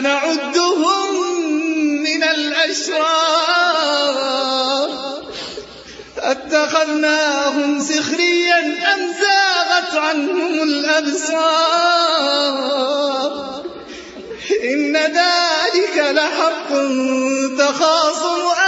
نَعُدُّهُم مِّنَ الْأَشْرَارِ أَتَّخَذْنَاهُمْ سِخْرِيًّا أَمْ زَاغَتْ عَنْهُمُ الْأَبْصَارُ إِنَّ ذَٰلِكَ لَحَقٌّ تَخَاصُمُ أَهْلِ